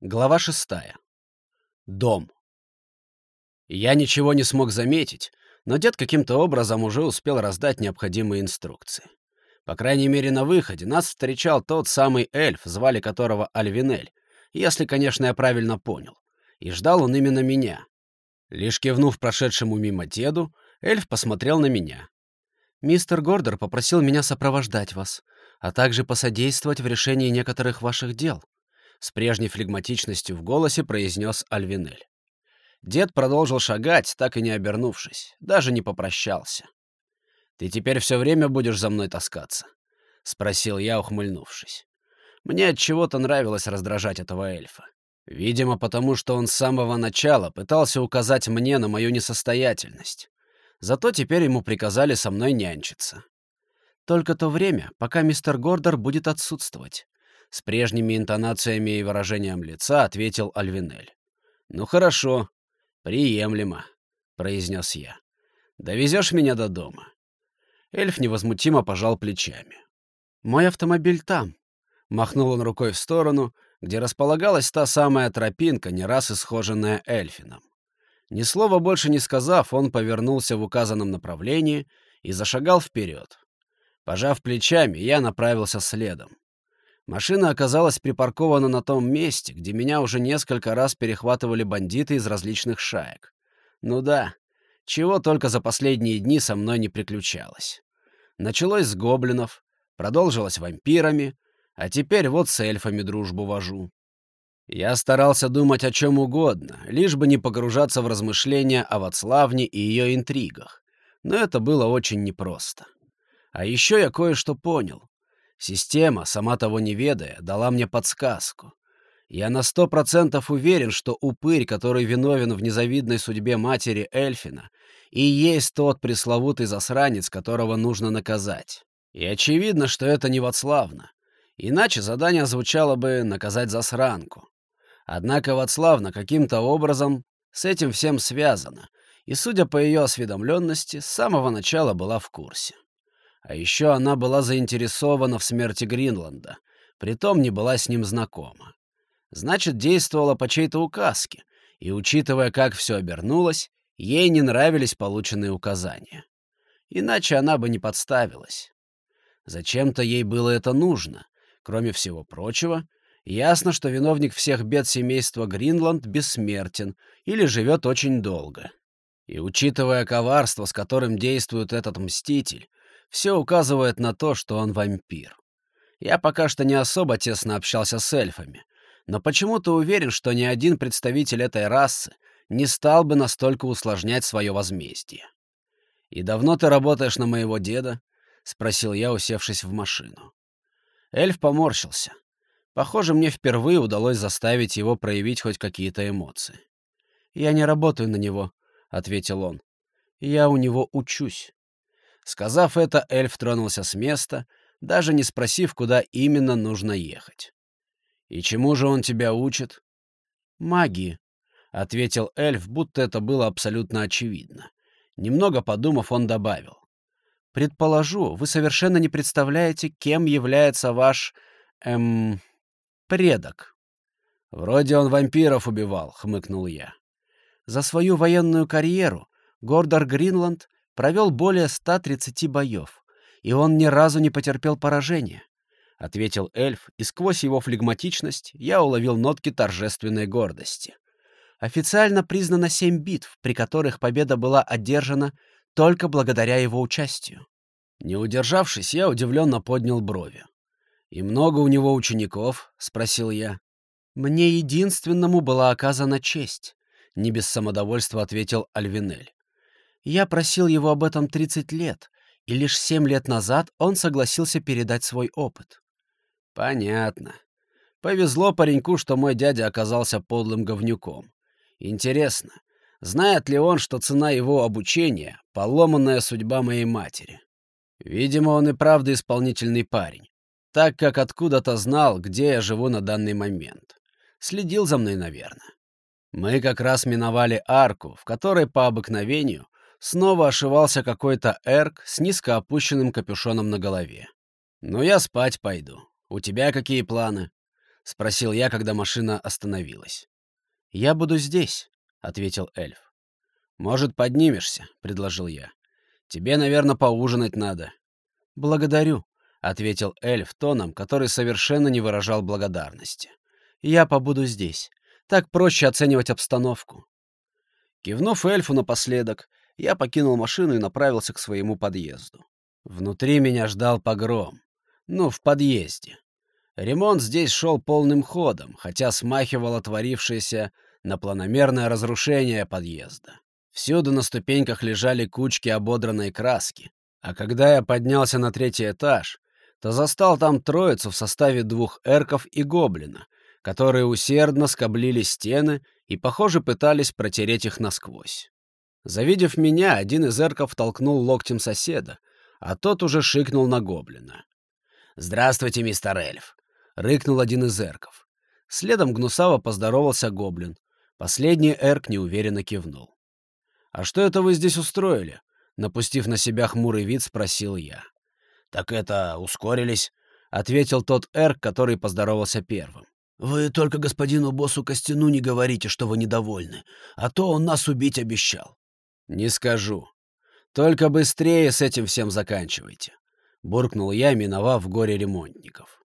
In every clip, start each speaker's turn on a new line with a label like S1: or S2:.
S1: Глава шестая. Дом. Я ничего не смог заметить, но дед каким-то образом уже успел раздать необходимые инструкции. По крайней мере, на выходе нас встречал тот самый эльф, звали которого Альвинель, если, конечно, я правильно понял. И ждал он именно меня. Лишь кивнув прошедшему мимо деду, эльф посмотрел на меня.
S2: «Мистер Гордер попросил меня сопровождать вас, а также посодействовать в решении некоторых ваших дел»,
S1: с прежней флегматичностью в голосе произнес Альвинель. Дед продолжил шагать, так и не обернувшись, даже не попрощался. «Ты теперь все время будешь за мной таскаться?» — спросил я, ухмыльнувшись. Мне от чего-то нравилось раздражать этого эльфа. Видимо, потому что он с самого начала пытался указать мне на мою несостоятельность. Зато теперь ему приказали со мной нянчиться.
S2: Только то время, пока мистер Гордер будет отсутствовать.
S1: С прежними интонациями и выражением лица ответил Альвинель. «Ну хорошо, приемлемо», — произнес я. «Довезешь меня до дома?» Эльф невозмутимо пожал плечами.
S2: «Мой автомобиль там», —
S1: махнул он рукой в сторону, где располагалась та самая тропинка, не раз исхоженная эльфином. Ни слова больше не сказав, он повернулся в указанном направлении и зашагал вперед. Пожав плечами, я направился следом. Машина оказалась припаркована на том месте, где меня уже несколько раз перехватывали бандиты из различных шаек. Ну да, чего только за последние дни со мной не приключалось. Началось с гоблинов, продолжилось вампирами, а теперь вот с эльфами дружбу вожу. Я старался думать о чем угодно, лишь бы не погружаться в размышления о Вацлавне и ее интригах. Но это было очень непросто. А еще я кое-что понял. Система, сама того не ведая, дала мне подсказку. Я на сто процентов уверен, что упырь, который виновен в незавидной судьбе матери Эльфина, и есть тот пресловутый засранец, которого нужно наказать. И очевидно, что это не Вацлавна. Иначе задание звучало бы «наказать засранку». Однако Вацлавна каким-то образом с этим всем связана, и, судя по ее осведомленности, с самого начала была в курсе. А еще она была заинтересована в смерти Гринланда, притом не была с ним знакома. Значит, действовала по чьей-то указке, и, учитывая, как все обернулось, ей не нравились полученные указания. Иначе она бы не подставилась. Зачем-то ей было это нужно. Кроме всего прочего, ясно, что виновник всех бед семейства Гринланд бессмертен или живет очень долго. И учитывая коварство, с которым действует этот мститель, все указывает на то, что он вампир. Я пока что не особо тесно общался с эльфами, но почему-то уверен, что ни один представитель этой расы не стал бы настолько усложнять свое возмездие. «И давно ты работаешь на моего деда?» — спросил я, усевшись в машину. Эльф поморщился. Похоже, мне впервые удалось заставить его проявить хоть какие-то эмоции.
S2: «Я не работаю на него», — ответил он. «Я у него учусь».
S1: Сказав это, эльф тронулся с места, даже не спросив, куда именно нужно ехать. «И чему же он тебя учит?»
S2: «Магии», —
S1: ответил эльф, будто это было абсолютно очевидно. Немного подумав, он добавил.
S2: «Предположу, вы совершенно не представляете, кем является ваш... эм... предок».
S1: «Вроде он вампиров убивал», — хмыкнул я.
S2: «За свою военную карьеру Гордор Гринланд провел более 130 боев, и он ни разу не потерпел поражения», — ответил эльф, и сквозь его флегматичность я уловил нотки торжественной гордости. Официально признано семь битв, при которых победа была одержана только благодаря его участию.
S1: Не удержавшись, я удивленно поднял брови. «И много у него учеников?» — спросил я.
S2: «Мне единственному была оказана честь», — не без самодовольства ответил Альвинель. Я просил его об этом 30 лет, и лишь 7 лет назад он согласился передать свой опыт.
S1: Понятно. Повезло пареньку, что мой дядя оказался подлым говнюком. Интересно, знает ли он, что цена его обучения — поломанная судьба моей матери? Видимо, он и правда исполнительный парень, так как откуда-то знал, где я живу на данный момент. Следил за мной, наверное. Мы как раз миновали арку, в которой по обыкновению снова ошивался какой-то эрк с низко опущенным капюшоном на голове. «Ну, я спать пойду. У тебя какие планы?» — спросил я, когда машина остановилась.
S2: «Я буду здесь», — ответил эльф.
S1: «Может, поднимешься?» — предложил я. «Тебе, наверное, поужинать надо».
S2: «Благодарю», — ответил эльф тоном, который совершенно не выражал благодарности. «Я побуду здесь. Так проще оценивать обстановку».
S1: Кивнув эльфу напоследок, я покинул машину и направился к своему подъезду. Внутри меня ждал погром. Ну, в подъезде. Ремонт здесь шел полным ходом, хотя смахивало творившееся на планомерное разрушение подъезда. Всюду на ступеньках лежали кучки ободранной краски. А когда я поднялся на третий этаж, то застал там троицу в составе двух эрков и гоблина, которые усердно скоблили стены и, похоже, пытались протереть их насквозь. Завидев меня, один из эрков толкнул локтем соседа, а тот уже шикнул на гоблина. «Здравствуйте, мистер Эльф!» — рыкнул один из эрков. Следом гнусаво поздоровался гоблин. Последний эрк неуверенно кивнул. «А что это вы здесь устроили?» Напустив на себя хмурый вид, спросил я. «Так это, ускорились», — ответил тот эрк, который поздоровался первым. «Вы только господину боссу Костяну не говорите, что вы недовольны, а то он нас убить обещал». «Не скажу. Только быстрее с этим всем заканчивайте», — буркнул я, миновав горе ремонтников.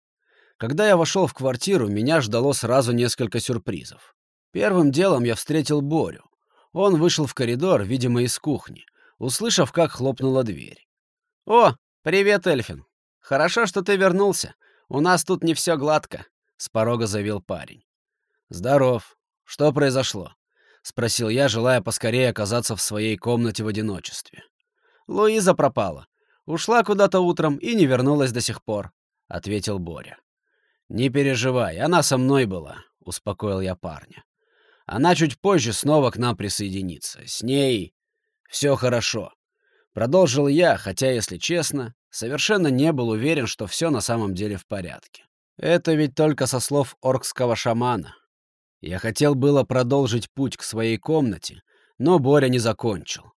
S1: Когда я вошел в квартиру, меня ждало сразу несколько сюрпризов. Первым делом я встретил Борю. Он вышел в коридор, видимо, из кухни, услышав, как хлопнула дверь.
S2: «О, привет, Эльфин. Хорошо, что ты вернулся. У нас тут не все гладко», — с порога завел парень.
S1: «Здоров. Что произошло?» — спросил я, желая поскорее оказаться в своей комнате в одиночестве.
S2: «Луиза пропала. Ушла куда-то утром и не вернулась до сих пор», — ответил Боря.
S1: «Не переживай, она со мной была», — успокоил я парня. Она чуть позже снова к нам присоединится. С ней все хорошо. Продолжил я, хотя, если честно, совершенно не был уверен, что все на самом деле в порядке. Это ведь только со слов оркского шамана. Я хотел было продолжить путь к своей комнате, но Боря не закончил.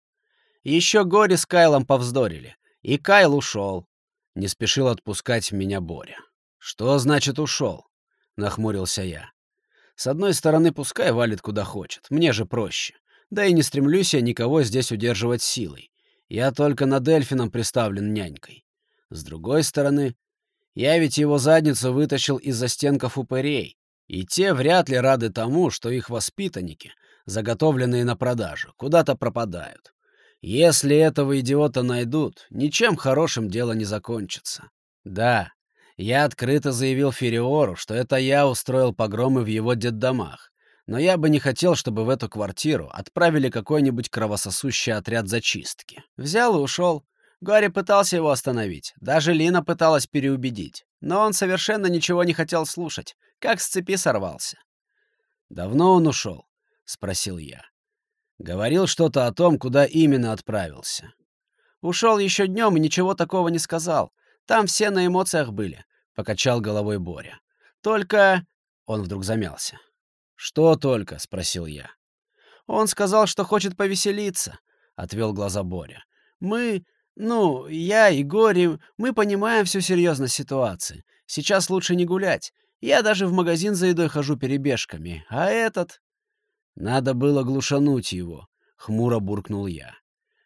S2: Еще Гори с Кайлом повздорили, и Кайл ушел.
S1: Не спешил отпускать меня Боря. «Что значит ушел?» — нахмурился я. С одной стороны, пускай валит куда хочет, мне же проще. Да и не стремлюсь я никого здесь удерживать силой. Я только над Эльфином приставлен нянькой. С другой стороны, я ведь его задницу вытащил из-за стенков упырей, и те вряд ли рады тому, что их воспитанники, заготовленные на продажу, куда-то пропадают. Если этого идиота найдут, ничем хорошим дело не закончится. Да, я открыто заявил Фериору, что это я устроил погромы в его детдомах. Но я бы не хотел, чтобы в эту квартиру отправили какой-нибудь кровососущий отряд зачистки.
S2: Взял и ушел. Гарри пытался его остановить. Даже Лина пыталась переубедить. Но он совершенно ничего не хотел слушать. Как с цепи сорвался.
S1: «Давно он ушел?» — спросил я. Говорил что-то о том, куда именно отправился.
S2: Ушел еще днем и ничего такого не сказал. Там все на эмоциях были», — покачал головой Боря. «Только...» — он вдруг замялся.
S1: «Что только?» — спросил я.
S2: «Он сказал, что хочет повеселиться», — отвел глаза Боря. «Мы... Ну, я и Гори, мы понимаем всю серьезность ситуации. Сейчас лучше не гулять. Я даже в магазин за едой хожу перебежками. А этот...»
S1: «Надо было глушануть его», — хмуро буркнул я.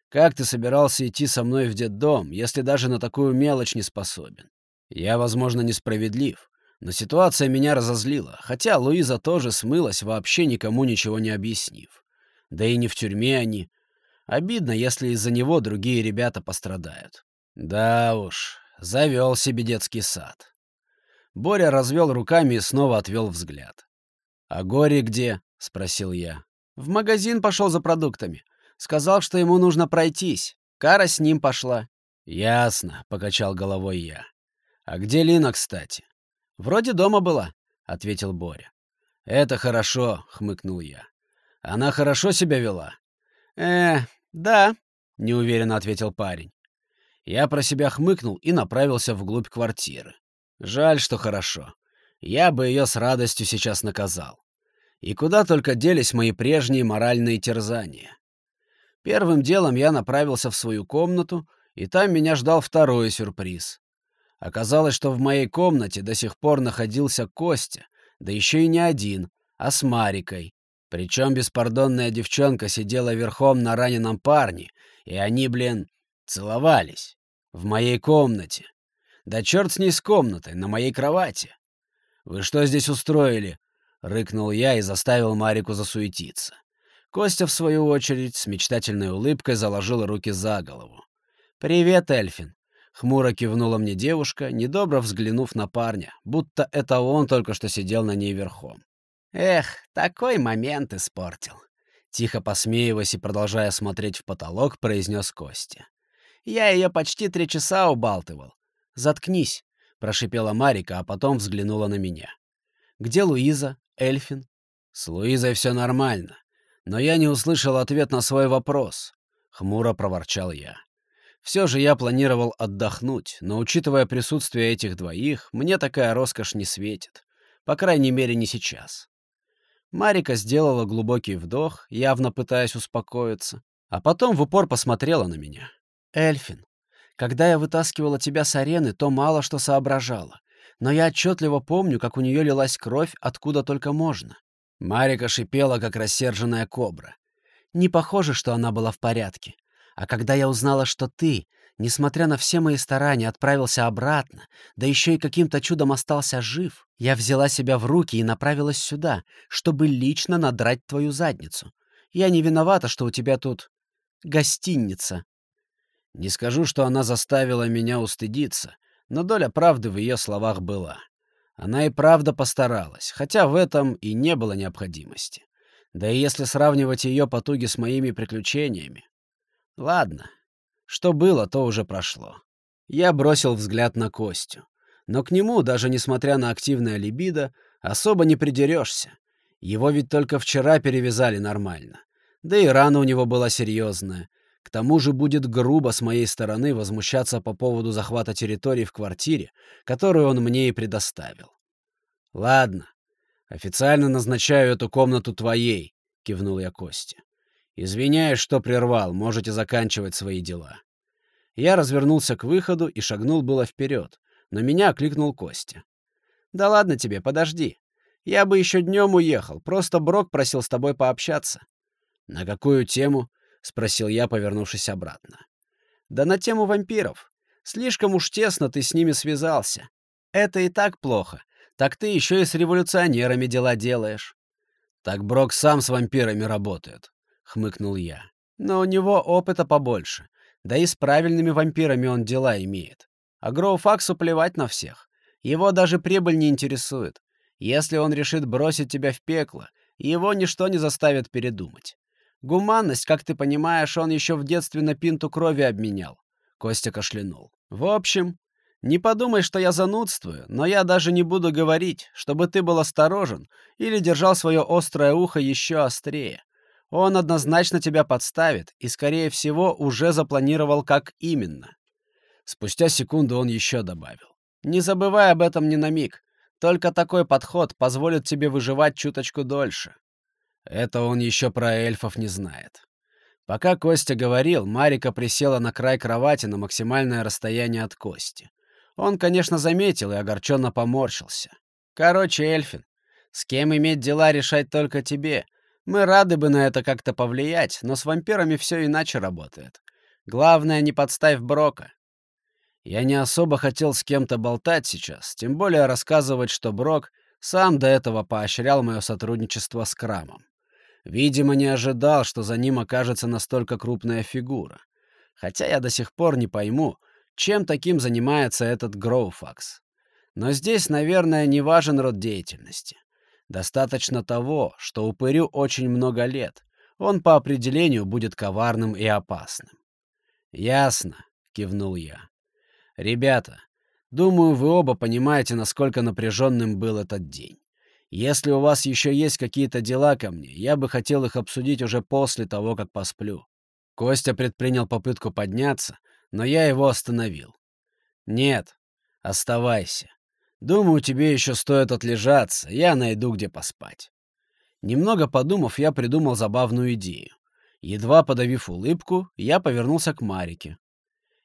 S1: Как ты собирался идти со мной в детдом, если даже на такую мелочь не способен? Я, возможно, несправедлив, но ситуация меня разозлила, хотя Луиза тоже смылась, вообще никому ничего не объяснив. Да и не в тюрьме они. Обидно, если из-за него другие ребята пострадают. Да уж, завел себе детский сад. Боря развел руками и снова отвел взгляд. «А горе где?» — спросил я.
S2: «В магазин пошел за продуктами. Сказал, что ему нужно пройтись. Кара с ним пошла.
S1: «Ясно», — покачал головой я. «А где Лина, кстати?»
S2: «Вроде дома была», — ответил Боря.
S1: «Это хорошо», — хмыкнул я. «Она хорошо себя вела?»
S2: «Э, да», —
S1: неуверенно ответил парень. Я про себя хмыкнул и направился вглубь квартиры. Жаль, что хорошо. Я бы ее с радостью сейчас наказал. И куда только делись мои прежние моральные терзания. Первым делом я направился в свою комнату, и там меня ждал второй сюрприз. Оказалось, что в моей комнате до сих пор находился Костя, Да еще и не один, а с Марикой. Причем беспардонная девчонка сидела верхом на раненом парне, и они, блин, целовались. В моей комнате. Да черт с ней с комнатой, на моей кровати. «Вы что здесь устроили?» — рыкнул я и заставил Марику засуетиться. Костя, в свою очередь, с мечтательной улыбкой заложил руки за голову. «Привет, Эльфин!» — хмуро кивнула мне девушка, недобро взглянув на парня, будто это он только что сидел на ней верхом. Эх, такой момент испортил. Тихо посмеиваясь и продолжая смотреть в потолок, произнес Костя. Я ее почти три часа убалтывал. Заткнись, прошипела Марика, а потом взглянула на меня. Где Луиза? Эльфин? С Луизой все нормально. Но я не услышал ответ на свой вопрос. Хмуро проворчал я. Все же я планировал отдохнуть, но, учитывая присутствие этих двоих, мне такая роскошь не светит. По крайней мере, не сейчас. Марика сделала глубокий вдох, явно пытаясь успокоиться, а потом в упор посмотрела на меня. «Эльфин, когда я вытаскивала тебя с арены, то мало что соображала, но я отчетливо помню, как у нее лилась кровь откуда только можно». Марика шипела, как рассерженная кобра. Не похоже, что она была в порядке. А когда я узнала, что ты, несмотря на все мои старания, отправился обратно, да еще и каким-то чудом остался жив, я взяла себя в руки и направилась сюда, чтобы лично надрать твою задницу. Я не виновата, что у тебя тут гостиница. Не скажу, что она заставила меня устыдиться, но доля правды в ее словах была. Она и правда постаралась, хотя в этом и не было необходимости. Да и если сравнивать ее потуги с моими приключениями, Ладно, что было, то уже прошло. Я бросил взгляд на Костю. Но к нему, даже несмотря на активное либидо, особо не придерешься. Его ведь только вчера перевязали нормально. Да и рана у него была серьезная. К тому же будет грубо с моей стороны возмущаться по поводу захвата территории в квартире, которую он мне и предоставил. «Ладно, официально назначаю эту комнату твоей», — кивнул я Косте. «Извиняюсь, что прервал, можете заканчивать свои дела». Я развернулся к выходу и шагнул было вперед, но меня окликнул Костя. «Да ладно тебе, подожди. Я бы еще днем уехал, просто Брок просил с тобой пообщаться». «На какую тему?» — спросил я, повернувшись обратно. «Да на тему вампиров. Слишком уж тесно ты с ними связался. Это и так плохо. Так ты еще и с революционерами дела делаешь». «Так Брок сам с вампирами работает хмыкнул я. Но у него опыта побольше. Да и с правильными вампирами он дела имеет. А Гроуфаксу плевать на всех. Его даже прибыль не интересует. Если он решит бросить тебя в пекло, его ничто не заставит передумать. Гуманность, как ты понимаешь, он еще в детстве на пинту крови обменял. Костя кашлянул. В общем, не подумай, что я занудствую, но я даже не буду говорить, чтобы ты был осторожен или держал свое острое ухо еще острее. Он однозначно тебя подставит и, скорее всего, уже запланировал, как именно. Спустя секунду он еще добавил. Не забывай об этом ни на миг. Только такой подход позволит тебе выживать чуточку дольше. Это он еще про эльфов не знает. Пока Костя говорил, Марика присела на край кровати на максимальное расстояние от Кости. Он, конечно, заметил и огорченно поморщился. Короче, Эльфин, с кем иметь дела решать только тебе — мы рады бы на это как-то повлиять, но с вампирами все иначе работает. Главное, не подставь Брока. Я не особо хотел с кем-то болтать сейчас, тем более рассказывать, что Брок сам до этого поощрял мое сотрудничество с Крамом. Видимо, не ожидал, что за ним окажется настолько крупная фигура. Хотя я до сих пор не пойму, чем таким занимается этот Гроуфакс. Но здесь, наверное, не важен род деятельности. Достаточно того, что упырю очень много лет. Он по определению будет коварным и опасным. «Ясно», — кивнул я. «Ребята, думаю, вы оба понимаете, насколько напряженным был этот день. Если у вас еще есть какие-то дела ко мне, я бы хотел их обсудить уже после того, как посплю». Костя предпринял попытку подняться, но я его остановил. «Нет, оставайся. Думаю, тебе еще стоит отлежаться, я найду, где поспать. Немного подумав, я придумал забавную идею. Едва подавив улыбку, я повернулся к Марике.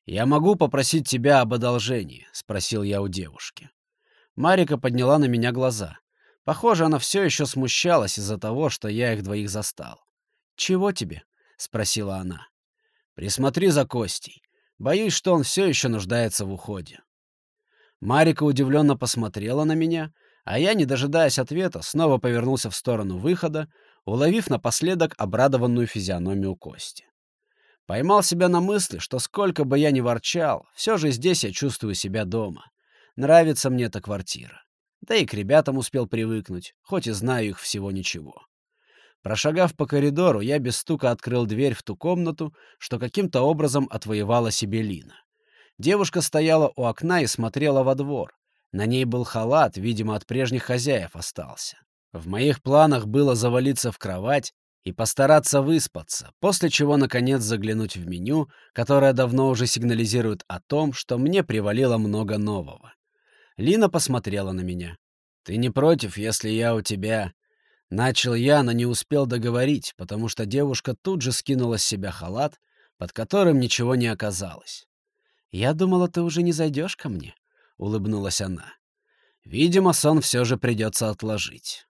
S1: «Я могу попросить тебя об одолжении?» — спросил я у девушки. Марика подняла на меня глаза. Похоже, она все еще смущалась из-за того, что я их двоих застал.
S2: «Чего тебе?» — спросила она.
S1: «Присмотри за Костей. Боюсь, что он все еще нуждается в уходе». Марика удивленно посмотрела на меня, а я, не дожидаясь ответа, снова повернулся в сторону выхода, уловив напоследок обрадованную физиономию Кости. Поймал себя на мысли, что сколько бы я ни ворчал, все же здесь я чувствую себя дома. Нравится мне эта квартира. Да и к ребятам успел привыкнуть, хоть и знаю их всего ничего. Прошагав по коридору, я без стука открыл дверь в ту комнату, что каким-то образом отвоевала себе Лина. Девушка стояла у окна и смотрела во двор. На ней был халат, видимо, от прежних хозяев остался. В моих планах было завалиться в кровать и постараться выспаться, после чего, наконец, заглянуть в меню, которое давно уже сигнализирует о том, что мне привалило много нового. Лина посмотрела на меня. «Ты не против, если я у тебя...» Начал я, но не успел договорить, потому что девушка тут же скинула с себя халат, под которым ничего не оказалось.
S2: «Я думала, ты уже не зайдешь ко мне», — улыбнулась она.
S1: «Видимо, сон все же придется отложить».